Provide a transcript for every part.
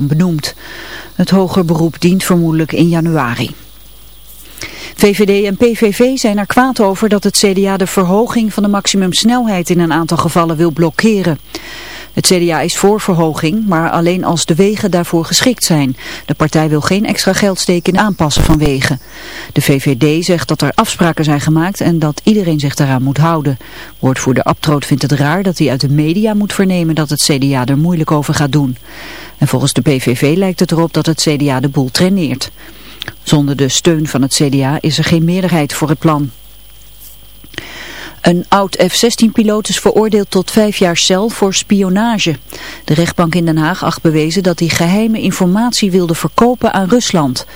benoemd. Het hoger beroep dient vermoedelijk in januari. VVD en PVV zijn er kwaad over dat het CDA de verhoging van de maximumsnelheid in een aantal gevallen wil blokkeren. Het CDA is voor verhoging, maar alleen als de wegen daarvoor geschikt zijn. De partij wil geen extra geld steken in aanpassen van wegen. De VVD zegt dat er afspraken zijn gemaakt en dat iedereen zich daaraan moet houden. Woordvoerder Abtroot vindt het raar dat hij uit de media moet vernemen dat het CDA er moeilijk over gaat doen. En volgens de PVV lijkt het erop dat het CDA de boel traineert. Zonder de steun van het CDA is er geen meerderheid voor het plan. Een oud F-16-piloot is veroordeeld tot vijf jaar cel voor spionage. De rechtbank in Den Haag acht bewezen dat hij geheime informatie wilde verkopen aan Rusland.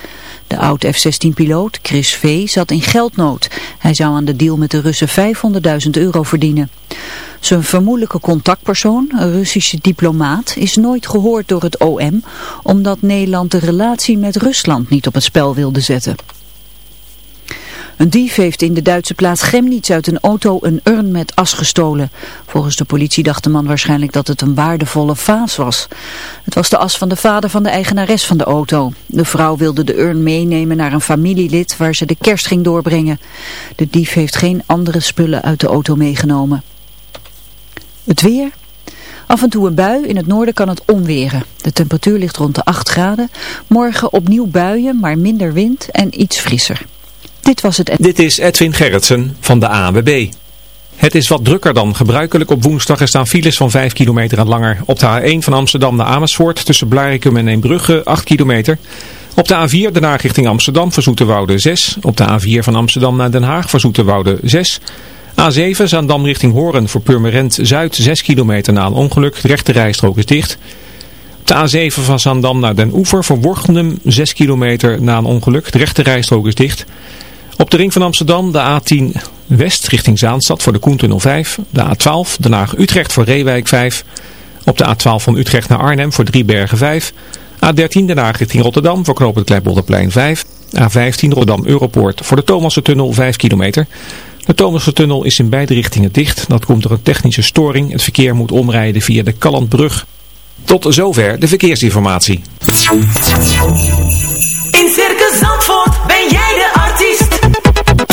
De oud F-16-piloot, Chris V., zat in geldnood. Hij zou aan de deal met de Russen 500.000 euro verdienen. Zijn vermoedelijke contactpersoon, een Russische diplomaat, is nooit gehoord door het OM... omdat Nederland de relatie met Rusland niet op het spel wilde zetten. Een dief heeft in de Duitse plaats Gremnitz uit een auto een urn met as gestolen. Volgens de politie dacht de man waarschijnlijk dat het een waardevolle vaas was. Het was de as van de vader van de eigenares van de auto. De vrouw wilde de urn meenemen naar een familielid waar ze de kerst ging doorbrengen. De dief heeft geen andere spullen uit de auto meegenomen. Het weer... Af en toe een bui, in het noorden kan het onweren. De temperatuur ligt rond de 8 graden. Morgen opnieuw buien, maar minder wind en iets frisser. Dit was het. Dit is Edwin Gerritsen van de ANWB. Het is wat drukker dan gebruikelijk. Op woensdag er staan files van 5 kilometer en langer. Op de A1 van Amsterdam naar Amersfoort tussen Blarikum en Eembrugge 8 kilometer. Op de A4 daarna richting Amsterdam voor Zoeterwoude 6. Op de A4 van Amsterdam naar Den Haag voor Zoeterwoude 6. A7 Zaandam richting Horen voor Purmerend Zuid 6 kilometer na een ongeluk. De rechte rijstrook is dicht. Op de A7 van Zaandam naar Den Oever voor Worgendum 6 kilometer na een ongeluk. De rechte rijstrook is dicht. Op de ring van Amsterdam de A10 West richting Zaanstad voor de Koentunnel 5. De A12 Den Haag-Utrecht voor Reewijk 5. Op de A12 van Utrecht naar Arnhem voor Driebergen 5. A13 Den richting Rotterdam voor knooppunt Kleinbolderplein 5. A15 Rotterdam-Europoort voor de Thomassen-tunnel 5 kilometer. De Thomassen-tunnel is in beide richtingen dicht. Dat komt door een technische storing. Het verkeer moet omrijden via de Kallandbrug. Tot zover de verkeersinformatie.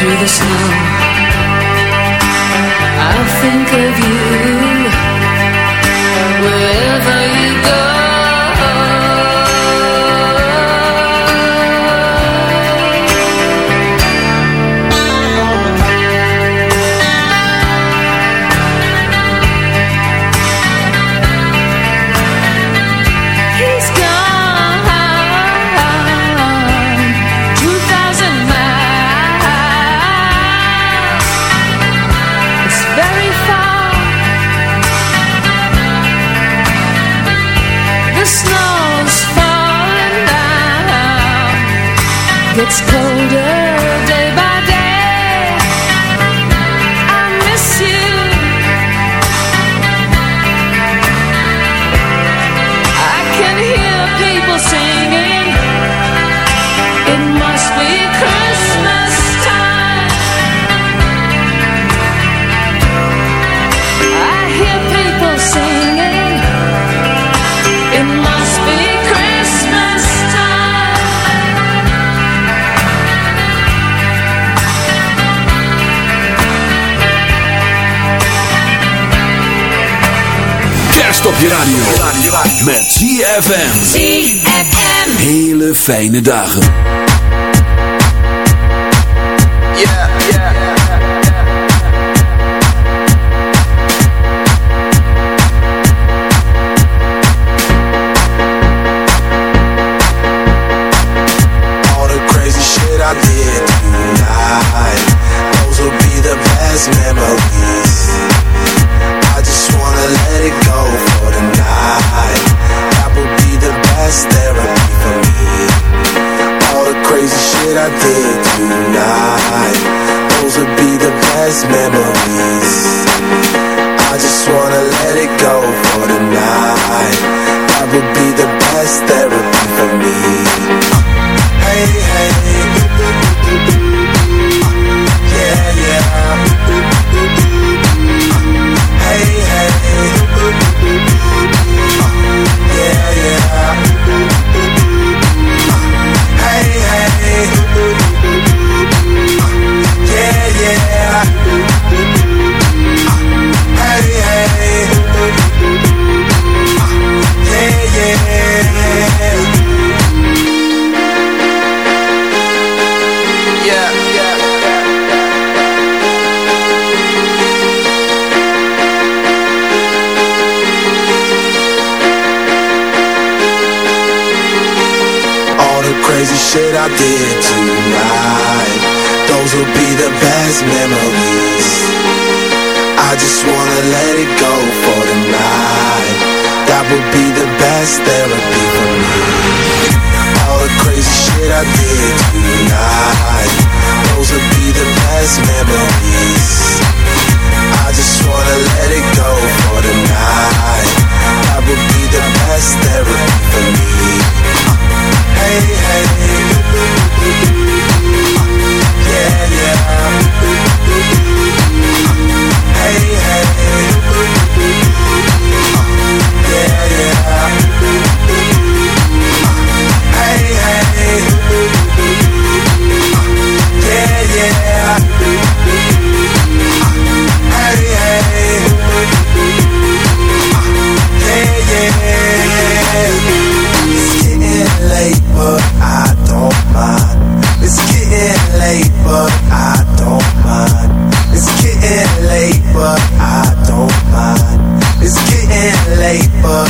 through the snow I'll think of you Wherever you go. gets cold. je radio. radio. Met ZFM. ZFM. Hele fijne dagen. I did tonight. Those will be the best memories. I just wanna let it go for the night. That would be the best therapy for me. All the crazy shit I did tonight. Those will be the best memories. I just wanna let it go for the night. That would be the best therapy for me. Hey, hey. late, but I don't mind. It's getting late, but I don't mind. It's getting late, but I don't mind. It's getting late, but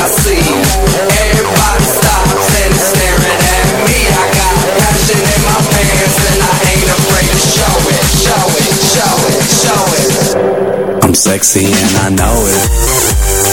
I see. Everybody stops and staring at me. I got passion in my pants and I ain't afraid to show it, show it, show it, show it. I'm sexy and I know it.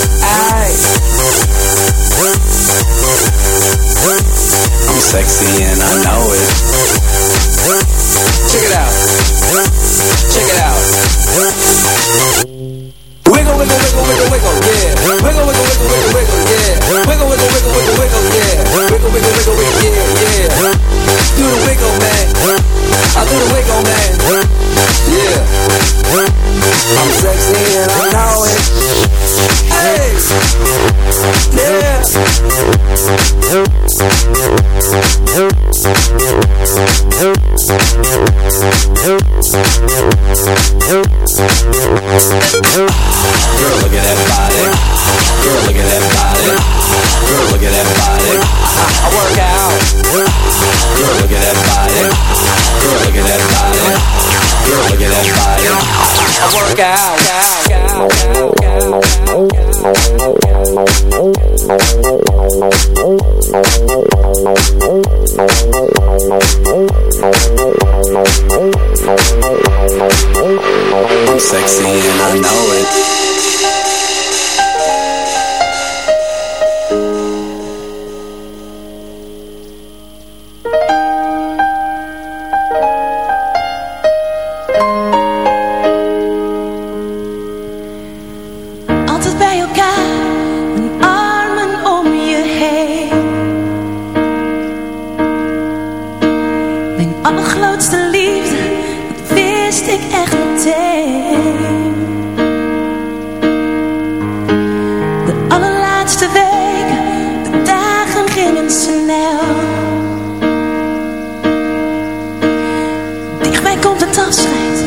Komt het afscheid, moeilijk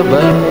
About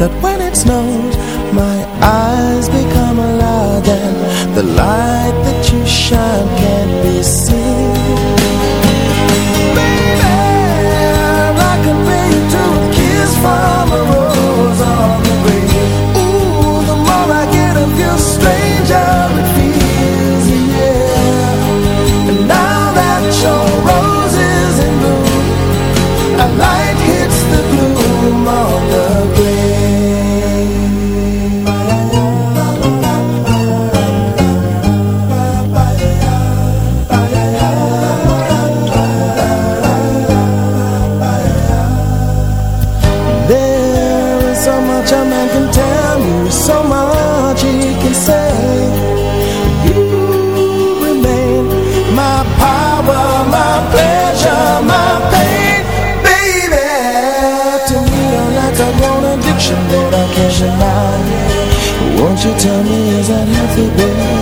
that when it snows, my eyes become a lot and the light that you shine can't be seen. Baby, is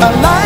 alive.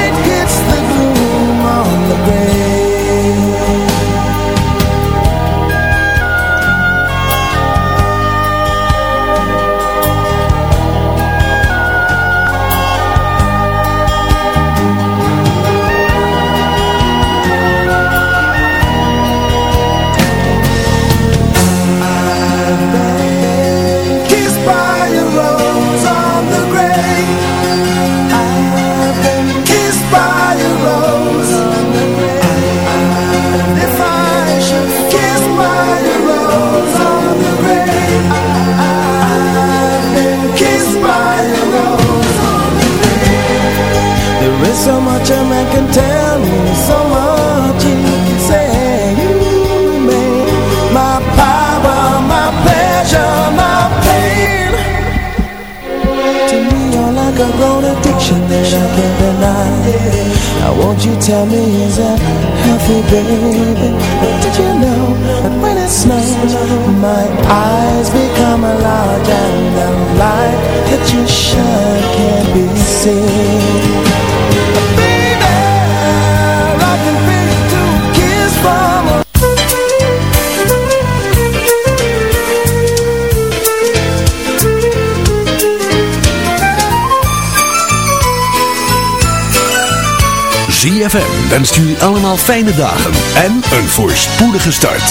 Wenst jullie allemaal fijne dagen en een voorspoedige start.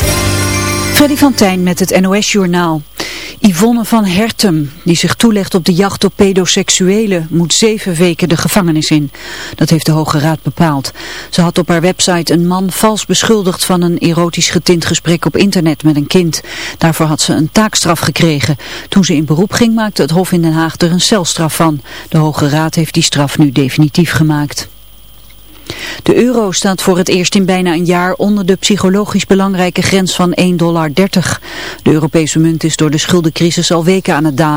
Freddy van Tijn met het NOS-journaal. Yvonne van Hertem, die zich toelegt op de jacht op pedoseksuelen, moet zeven weken de gevangenis in. Dat heeft de Hoge Raad bepaald. Ze had op haar website een man vals beschuldigd van een erotisch getint gesprek op internet met een kind. Daarvoor had ze een taakstraf gekregen. Toen ze in beroep ging maakte het Hof in Den Haag er een celstraf van. De Hoge Raad heeft die straf nu definitief gemaakt. De euro staat voor het eerst in bijna een jaar onder de psychologisch belangrijke grens van 1,30 dollar. De Europese munt is door de schuldencrisis al weken aan het dalen.